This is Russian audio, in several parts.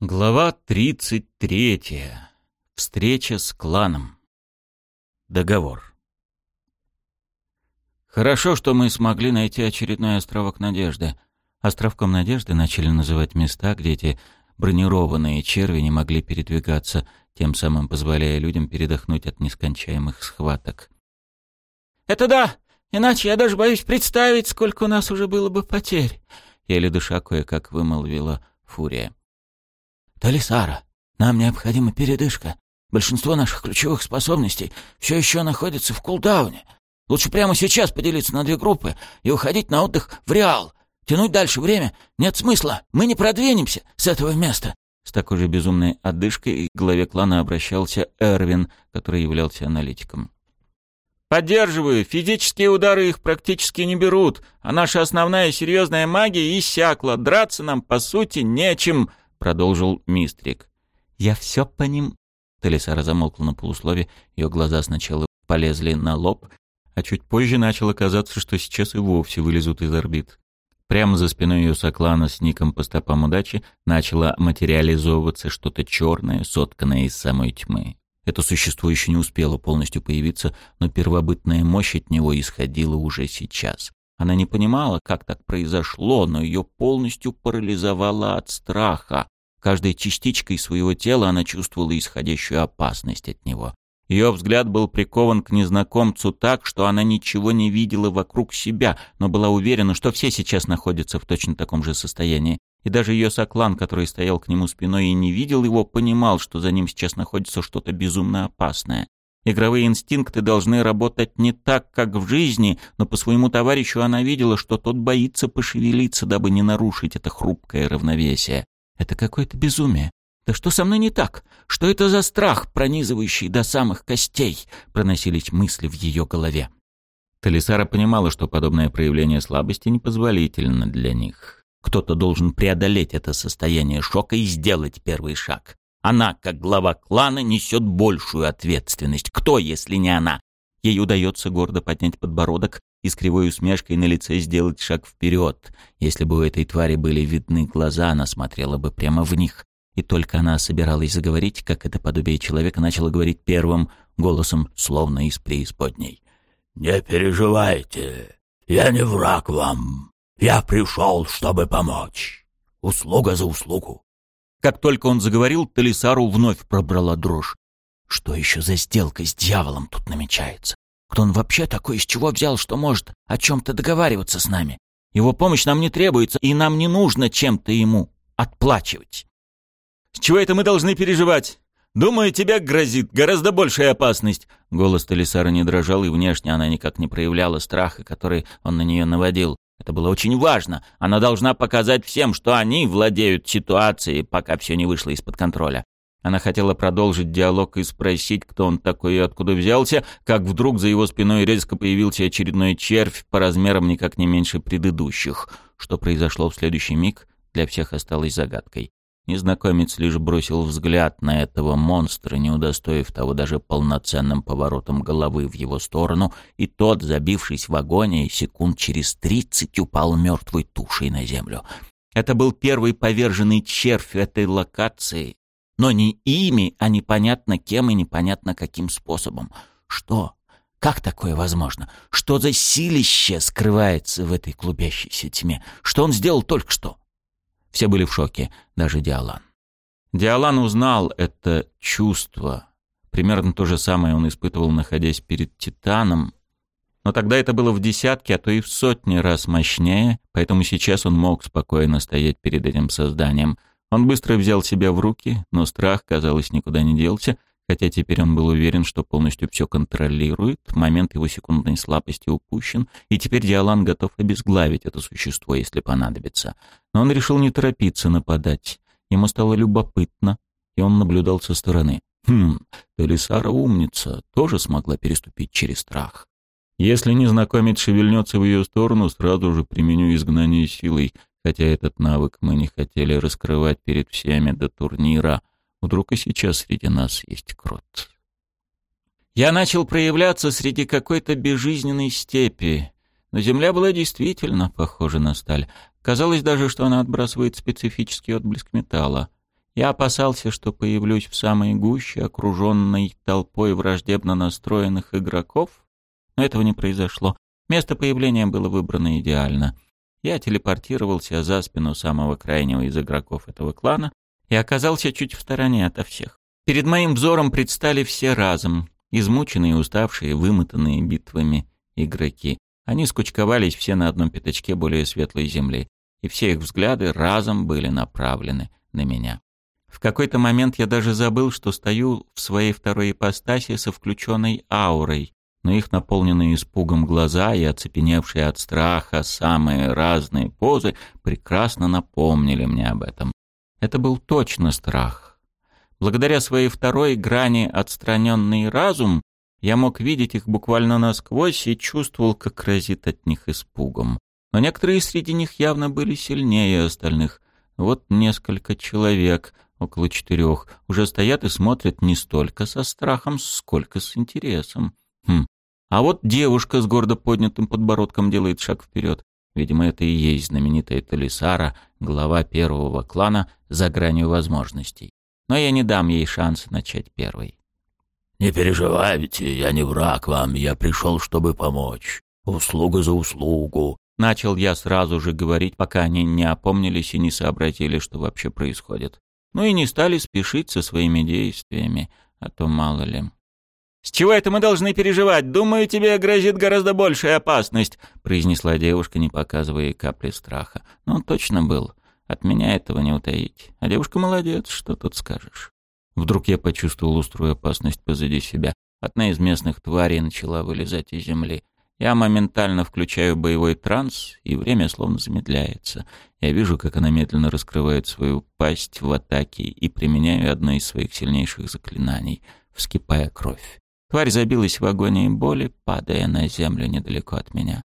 Глава 33. Встреча с кланом. Договор. Хорошо, что мы смогли найти очередной островок надежды. Островком надежды начали называть места, где эти бронированные черви не могли передвигаться, тем самым позволяя людям передохнуть от нескончаемых схваток. «Это да! Иначе я даже боюсь представить, сколько у нас уже было бы потерь!» Еле душа кое-как вымолвила Фурия. «Талисара, нам необходима передышка. Большинство наших ключевых способностей все еще находится в кулдауне. Лучше прямо сейчас поделиться на две группы и уходить на отдых в Реал. Тянуть дальше время нет смысла. Мы не продвинемся с этого места». С такой же безумной отдышкой к главе клана обращался Эрвин, который являлся аналитиком. «Поддерживаю. Физические удары их практически не берут, а наша основная серьезная магия иссякла. Драться нам, по сути, нечем», — продолжил Мистрик. «Я все по ним...» Талисара замолкла на полуслове, ее глаза сначала полезли на лоб, а чуть позже начало казаться, что сейчас и вовсе вылезут из орбит. Прямо за спиной ее соклана с ником по стопам удачи начало материализовываться что-то черное, сотканное из самой тьмы. Это существо еще не успело полностью появиться, но первобытная мощь от него исходила уже сейчас. Она не понимала, как так произошло, но ее полностью парализовало от страха. Каждой частичкой своего тела она чувствовала исходящую опасность от него. Ее взгляд был прикован к незнакомцу так, что она ничего не видела вокруг себя, но была уверена, что все сейчас находятся в точно таком же состоянии. И даже ее соклан, который стоял к нему спиной и не видел его, понимал, что за ним сейчас находится что-то безумно опасное. Игровые инстинкты должны работать не так, как в жизни, но по своему товарищу она видела, что тот боится пошевелиться, дабы не нарушить это хрупкое равновесие. Это какое-то безумие. Да что со мной не так? Что это за страх, пронизывающий до самых костей? Проносились мысли в ее голове. Талисара понимала, что подобное проявление слабости непозволительно для них. Кто-то должен преодолеть это состояние шока и сделать первый шаг. Она, как глава клана, несет большую ответственность. Кто, если не она? Ей удается гордо поднять подбородок и с кривой усмешкой на лице сделать шаг вперед. Если бы у этой твари были видны глаза, она смотрела бы прямо в них. И только она собиралась заговорить, как это подобие человека начало говорить первым, голосом, словно из преисподней. «Не переживайте, я не враг вам. Я пришел, чтобы помочь. Услуга за услугу. Как только он заговорил, Талисару вновь пробрала дрожь. Что еще за сделка с дьяволом тут намечается? Кто он вообще такой, из чего взял, что может о чем-то договариваться с нами? Его помощь нам не требуется, и нам не нужно чем-то ему отплачивать. С чего это мы должны переживать? Думаю, тебя грозит гораздо большая опасность. Голос Талисара не дрожал, и внешне она никак не проявляла страха, который он на нее наводил. Это было очень важно. Она должна показать всем, что они владеют ситуацией, пока все не вышло из-под контроля. Она хотела продолжить диалог и спросить, кто он такой и откуда взялся, как вдруг за его спиной резко появился очередной червь по размерам никак не меньше предыдущих. Что произошло в следующий миг, для всех осталось загадкой. Незнакомец лишь бросил взгляд на этого монстра, не удостоив того даже полноценным поворотом головы в его сторону, и тот, забившись в агонии, секунд через тридцать упал мертвой тушей на землю. Это был первый поверженный червь этой локации, но не ими, а непонятно кем и непонятно каким способом. Что? Как такое возможно? Что за силище скрывается в этой клубящейся тьме? Что он сделал только что? Все были в шоке, даже Диалан. Диалан узнал это чувство. Примерно то же самое он испытывал, находясь перед Титаном. Но тогда это было в десятки, а то и в сотни раз мощнее, поэтому сейчас он мог спокойно стоять перед этим созданием. Он быстро взял себя в руки, но страх, казалось, никуда не делся, хотя теперь он был уверен, что полностью все контролирует, момент его секундной слабости упущен, и теперь Диалан готов обезглавить это существо, если понадобится. Но он решил не торопиться нападать. Ему стало любопытно, и он наблюдал со стороны. Хм, Талисара умница, тоже смогла переступить через страх. Если незнакомец шевельнется в ее сторону, сразу же применю изгнание силой, хотя этот навык мы не хотели раскрывать перед всеми до турнира — Вдруг и сейчас среди нас есть крот. Я начал проявляться среди какой-то безжизненной степи, но земля была действительно похожа на сталь. Казалось даже, что она отбрасывает специфический отблеск металла. Я опасался, что появлюсь в самой гуще, окруженной толпой враждебно настроенных игроков, но этого не произошло. Место появления было выбрано идеально. Я телепортировался за спину самого крайнего из игроков этого клана и оказался чуть в стороне ото всех. Перед моим взором предстали все разом, измученные, уставшие, вымотанные битвами игроки. Они скучковались все на одном пятачке более светлой земли, и все их взгляды разом были направлены на меня. В какой-то момент я даже забыл, что стою в своей второй ипостаси со включенной аурой, но их наполненные испугом глаза и оцепеневшие от страха самые разные позы прекрасно напомнили мне об этом. Это был точно страх. Благодаря своей второй грани отстраненный разум я мог видеть их буквально насквозь и чувствовал, как разит от них испугом. Но некоторые среди них явно были сильнее остальных. Вот несколько человек, около четырех, уже стоят и смотрят не столько со страхом, сколько с интересом. Хм. А вот девушка с гордо поднятым подбородком делает шаг вперед. Видимо, это и есть знаменитая Талисара, глава первого клана, за гранью возможностей. Но я не дам ей шанс начать первой. «Не переживайте, я не враг вам, я пришел, чтобы помочь. Услуга за услугу». Начал я сразу же говорить, пока они не опомнились и не сообразили, что вообще происходит. Ну и не стали спешить со своими действиями, а то мало ли. «С чего это мы должны переживать? Думаю, тебе грозит гораздо большая опасность», произнесла девушка, не показывая капли страха. Но он точно был. От меня этого не утаить. А девушка молодец, что тут скажешь. Вдруг я почувствовал острую опасность позади себя. Одна из местных тварей начала вылезать из земли. Я моментально включаю боевой транс, и время словно замедляется. Я вижу, как она медленно раскрывает свою пасть в атаке и применяю одно из своих сильнейших заклинаний, вскипая кровь. Тварь забилась в агонии боли, падая на землю недалеко от меня.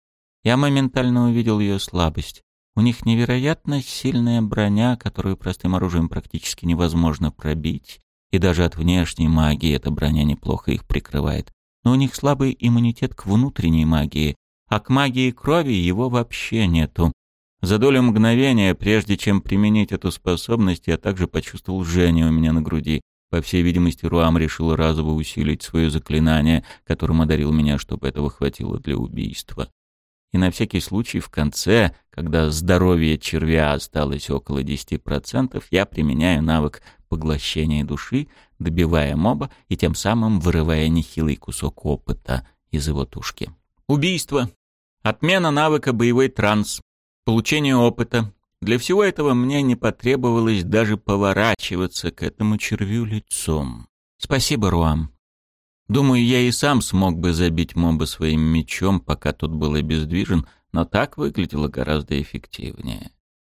Я моментально увидел ее слабость. У них невероятно сильная броня, которую простым оружием практически невозможно пробить. И даже от внешней магии эта броня неплохо их прикрывает. Но у них слабый иммунитет к внутренней магии, а к магии крови его вообще нету. За долю мгновения, прежде чем применить эту способность, я также почувствовал жжение у меня на груди. По всей видимости, Руам решил разово усилить свое заклинание, которым одарил меня, чтобы этого хватило для убийства. И на всякий случай в конце, когда здоровье червя осталось около 10%, я применяю навык поглощения души, добивая моба и тем самым вырывая нехилый кусок опыта из его тушки. Убийство. Отмена навыка боевой транс. Получение опыта. Для всего этого мне не потребовалось даже поворачиваться к этому червю лицом. Спасибо, Руам. Думаю, я и сам смог бы забить моба своим мечом, пока тот был обездвижен, но так выглядело гораздо эффективнее.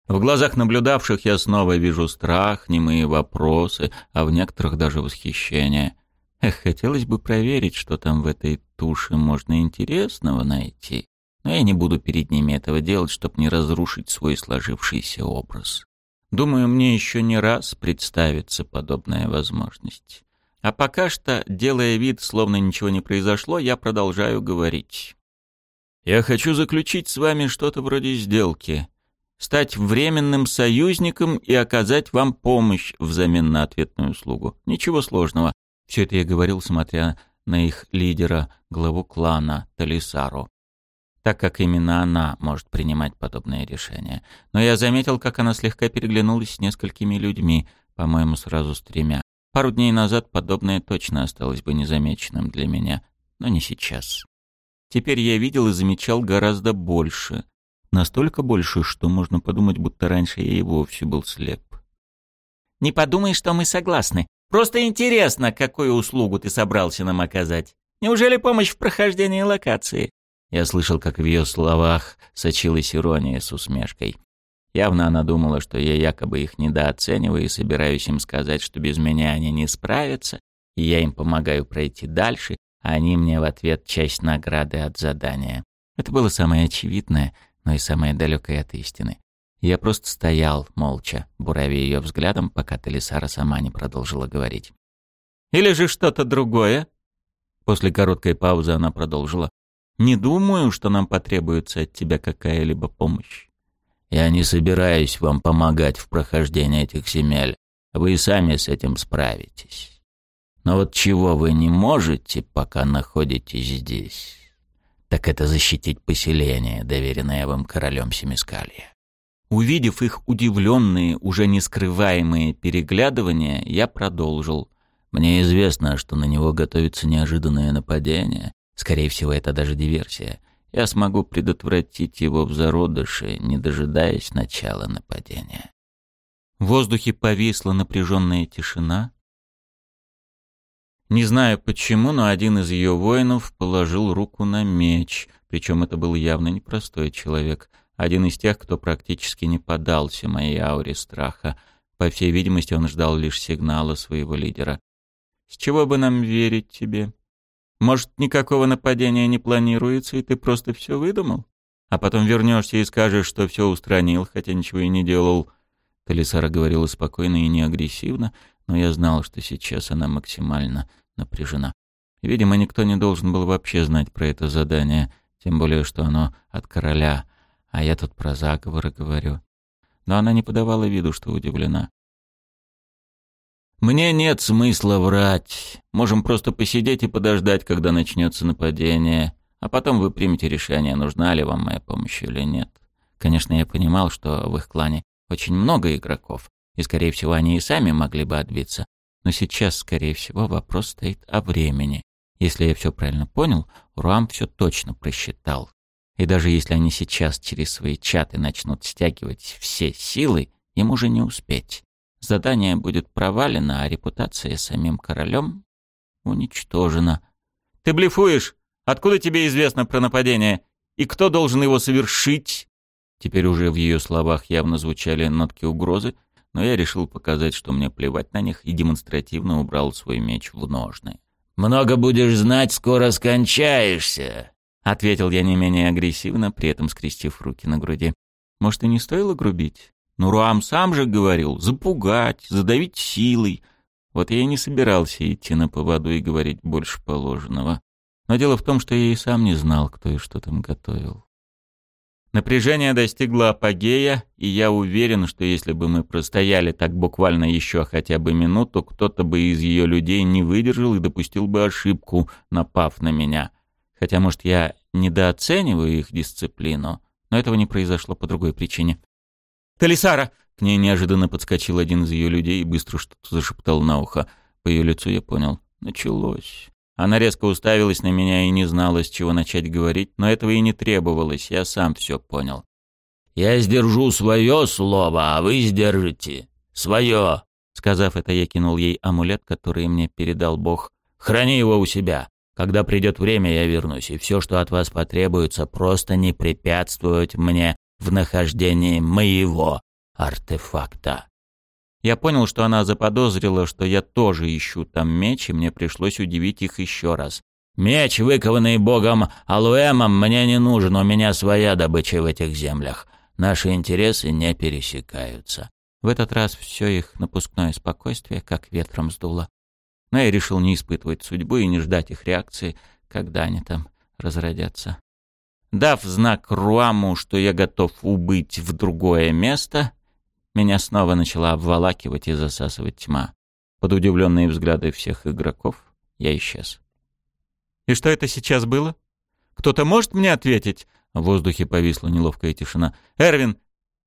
В глазах наблюдавших я снова вижу страх, немые вопросы, а в некоторых даже восхищение. Эх, хотелось бы проверить, что там в этой туше можно интересного найти. Но я не буду перед ними этого делать, чтобы не разрушить свой сложившийся образ. Думаю, мне еще не раз представится подобная возможность. А пока что, делая вид, словно ничего не произошло, я продолжаю говорить. «Я хочу заключить с вами что-то вроде сделки. Стать временным союзником и оказать вам помощь взамен на ответную услугу. Ничего сложного. Все это я говорил, смотря на их лидера, главу клана, Талисару так как именно она может принимать подобные решения. Но я заметил, как она слегка переглянулась с несколькими людьми, по-моему, сразу с тремя. Пару дней назад подобное точно осталось бы незамеченным для меня, но не сейчас. Теперь я видел и замечал гораздо больше. Настолько больше, что можно подумать, будто раньше я и вовсе был слеп. «Не подумай, что мы согласны. Просто интересно, какую услугу ты собрался нам оказать. Неужели помощь в прохождении локации?» Я слышал, как в ее словах сочилась ирония с усмешкой. Явно она думала, что я якобы их недооцениваю и собираюсь им сказать, что без меня они не справятся, и я им помогаю пройти дальше, а они мне в ответ часть награды от задания. Это было самое очевидное, но и самое далекое от истины. Я просто стоял, молча, буравя ее взглядом, пока Талисара сама не продолжила говорить. «Или же что-то другое?» После короткой паузы она продолжила. «Не думаю, что нам потребуется от тебя какая-либо помощь. Я не собираюсь вам помогать в прохождении этих земель. Вы сами с этим справитесь. Но вот чего вы не можете, пока находитесь здесь, так это защитить поселение, доверенное вам королем Семискалья. Увидев их удивленные, уже не скрываемые переглядывания, я продолжил. Мне известно, что на него готовится неожиданное нападение. Скорее всего, это даже диверсия. Я смогу предотвратить его в зародыше, не дожидаясь начала нападения. В воздухе повисла напряженная тишина. Не знаю почему, но один из ее воинов положил руку на меч, причем это был явно непростой человек, один из тех, кто практически не поддался моей ауре страха. По всей видимости, он ждал лишь сигнала своего лидера. «С чего бы нам верить тебе? Может, никакого нападения не планируется, и ты просто все выдумал? А потом вернешься и скажешь, что все устранил, хотя ничего и не делал». Талисара говорила спокойно и не агрессивно, но я знал, что сейчас она максимально напряжена. Видимо, никто не должен был вообще знать про это задание, тем более, что оно от короля, а я тут про заговоры говорю. Но она не подавала виду, что удивлена. «Мне нет смысла врать. Можем просто посидеть и подождать, когда начнется нападение, а потом вы примете решение, нужна ли вам моя помощь или нет. Конечно, я понимал, что в их клане очень много игроков, и, скорее всего, они и сами могли бы отбиться. Но сейчас, скорее всего, вопрос стоит о времени. Если я все правильно понял, Руам все точно просчитал. И даже если они сейчас через свои чаты начнут стягивать все силы, им уже не успеть. Задание будет провалено, а репутация самим королем уничтожена. «Ты блефуешь! Откуда тебе известно про нападение? И кто должен его совершить?» Теперь уже в ее словах явно звучали нотки угрозы, но я решил показать, что мне плевать на них, и демонстративно убрал свой меч в ножны. «Много будешь знать, скоро скончаешься», — ответил я не менее агрессивно, при этом скрестив руки на груди. «Может, и не стоило грубить? Ну, Руам сам же говорил, запугать, задавить силой. Вот я и не собирался идти на поводу и говорить больше положенного. Но дело в том, что я и сам не знал, кто и что там готовил. Напряжение достигло апогея, и я уверен, что если бы мы простояли так буквально еще хотя бы минуту, кто-то бы из ее людей не выдержал и допустил бы ошибку, напав на меня. Хотя, может, я недооцениваю их дисциплину, но этого не произошло по другой причине. «Талисара!» К ней неожиданно подскочил один из ее людей и быстро что-то зашептал на ухо. По ее лицу я понял. Началось. Она резко уставилась на меня и не знала, с чего начать говорить, но этого и не требовалось, я сам все понял. «Я сдержу свое слово, а вы сдержите свое!» Сказав это, я кинул ей амулет, который мне передал Бог. «Храни его у себя. Когда придет время, я вернусь, и все, что от вас потребуется, просто не препятствовать мне в нахождении моего артефакта». Я понял, что она заподозрила, что я тоже ищу там меч, и мне пришлось удивить их еще раз. «Меч, выкованный богом Алуэмом, мне не нужен, у меня своя добыча в этих землях. Наши интересы не пересекаются». В этот раз все их напускное спокойствие как ветром сдуло. Но я решил не испытывать судьбу и не ждать их реакции, когда они там разродятся. Дав знак Руаму, что я готов убыть в другое место, меня снова начала обволакивать и засасывать тьма. Под удивленные взгляды всех игроков я исчез. «И что это сейчас было? Кто-то может мне ответить?» В воздухе повисла неловкая тишина. «Эрвин,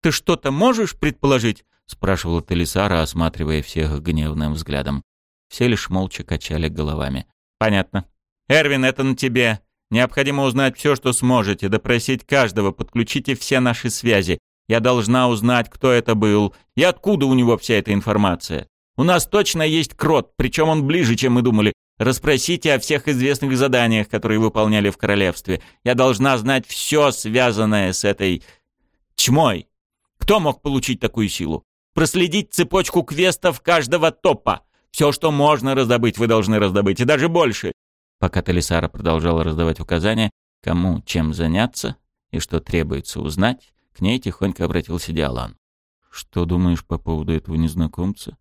ты что-то можешь предположить?» спрашивала Талисара, осматривая всех гневным взглядом. Все лишь молча качали головами. «Понятно. Эрвин, это на тебе. Необходимо узнать все, что сможете, допросить каждого, подключите все наши связи. Я должна узнать, кто это был и откуда у него вся эта информация. У нас точно есть крот, причем он ближе, чем мы думали. Расспросите о всех известных заданиях, которые выполняли в королевстве. Я должна знать все, связанное с этой тьмой. Кто мог получить такую силу? Проследить цепочку квестов каждого топа. Все, что можно раздобыть, вы должны раздобыть, и даже больше. Пока Талисара продолжала раздавать указания, кому чем заняться и что требуется узнать, к ней тихонько обратился Диалан. «Что думаешь по поводу этого незнакомца?»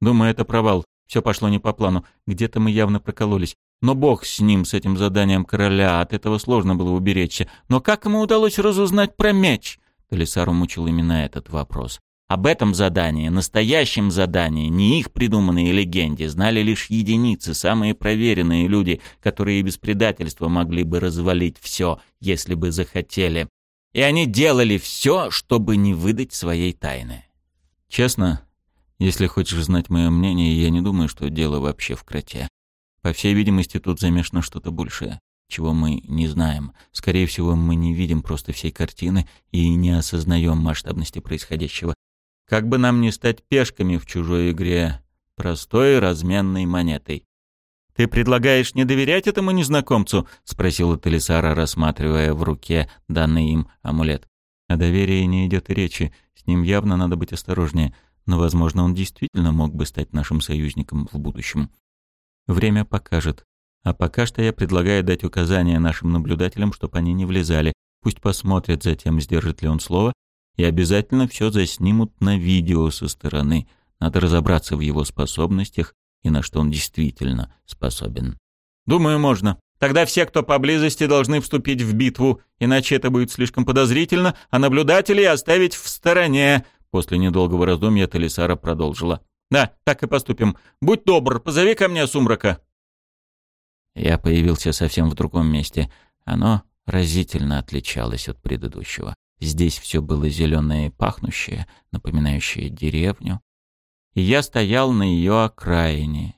«Думаю, это провал. Все пошло не по плану. Где-то мы явно прокололись. Но бог с ним, с этим заданием короля, от этого сложно было уберечься. Но как ему удалось разузнать про меч?» Талисару мучил именно этот вопрос. Об этом задании, настоящем задании, не их придуманной легенде, знали лишь единицы, самые проверенные люди, которые без предательства могли бы развалить все, если бы захотели. И они делали все, чтобы не выдать своей тайны. Честно, если хочешь знать мое мнение, я не думаю, что дело вообще в кроте. По всей видимости, тут замешано что-то большее, чего мы не знаем. Скорее всего, мы не видим просто всей картины и не осознаем масштабности происходящего. Как бы нам не стать пешками в чужой игре, простой разменной монетой. «Ты предлагаешь не доверять этому незнакомцу?» — спросила Талисара, рассматривая в руке данный им амулет. «О доверии не идет и речи. С ним явно надо быть осторожнее. Но, возможно, он действительно мог бы стать нашим союзником в будущем. Время покажет. А пока что я предлагаю дать указания нашим наблюдателям, чтобы они не влезали. Пусть посмотрят за тем, сдержит ли он слово, и обязательно все заснимут на видео со стороны. Надо разобраться в его способностях и на что он действительно способен. Думаю, можно. Тогда все, кто поблизости, должны вступить в битву, иначе это будет слишком подозрительно, а наблюдателей оставить в стороне. После недолгого раздумья Талисара продолжила. Да, так и поступим. Будь добр, позови ко мне сумрака. Я появился совсем в другом месте. Оно разительно отличалось от предыдущего. Здесь все было зеленое и пахнущее, напоминающее деревню. И я стоял на ее окраине.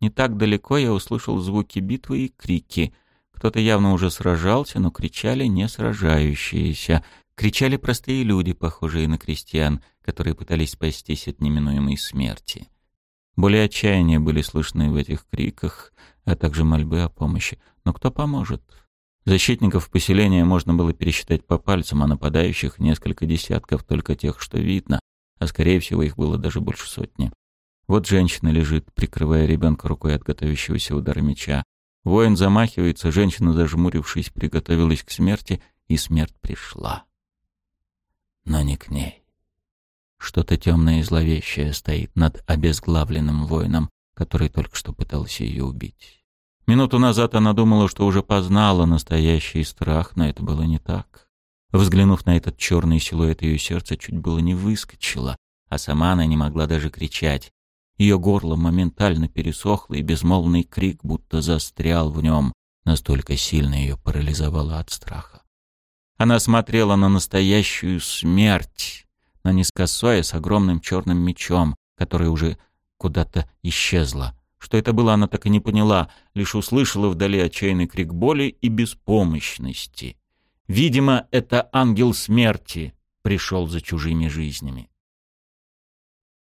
Не так далеко я услышал звуки битвы и крики. Кто-то явно уже сражался, но кричали не сражающиеся. Кричали простые люди, похожие на крестьян, которые пытались спастись от неминуемой смерти. Более отчаяния были слышны в этих криках, а также мольбы о помощи. Но кто поможет? Защитников поселения можно было пересчитать по пальцам, а нападающих несколько десятков, только тех, что видно, а скорее всего их было даже больше сотни. Вот женщина лежит, прикрывая ребенка рукой от готовящегося удара меча. Воин замахивается, женщина, зажмурившись, приготовилась к смерти, и смерть пришла. Но не к ней. Что-то темное и зловещее стоит над обезглавленным воином, который только что пытался ее убить. Минуту назад она думала, что уже познала настоящий страх, но это было не так. Взглянув на этот черный силуэт, ее сердце чуть было не выскочило, а сама она не могла даже кричать. Ее горло моментально пересохло, и безмолвный крик будто застрял в нем, настолько сильно ее парализовало от страха. Она смотрела на настоящую смерть, на низкосое с огромным черным мечом, который уже куда-то исчезла. Что это было, она так и не поняла, лишь услышала вдали отчаянный крик боли и беспомощности. Видимо, это ангел смерти пришел за чужими жизнями.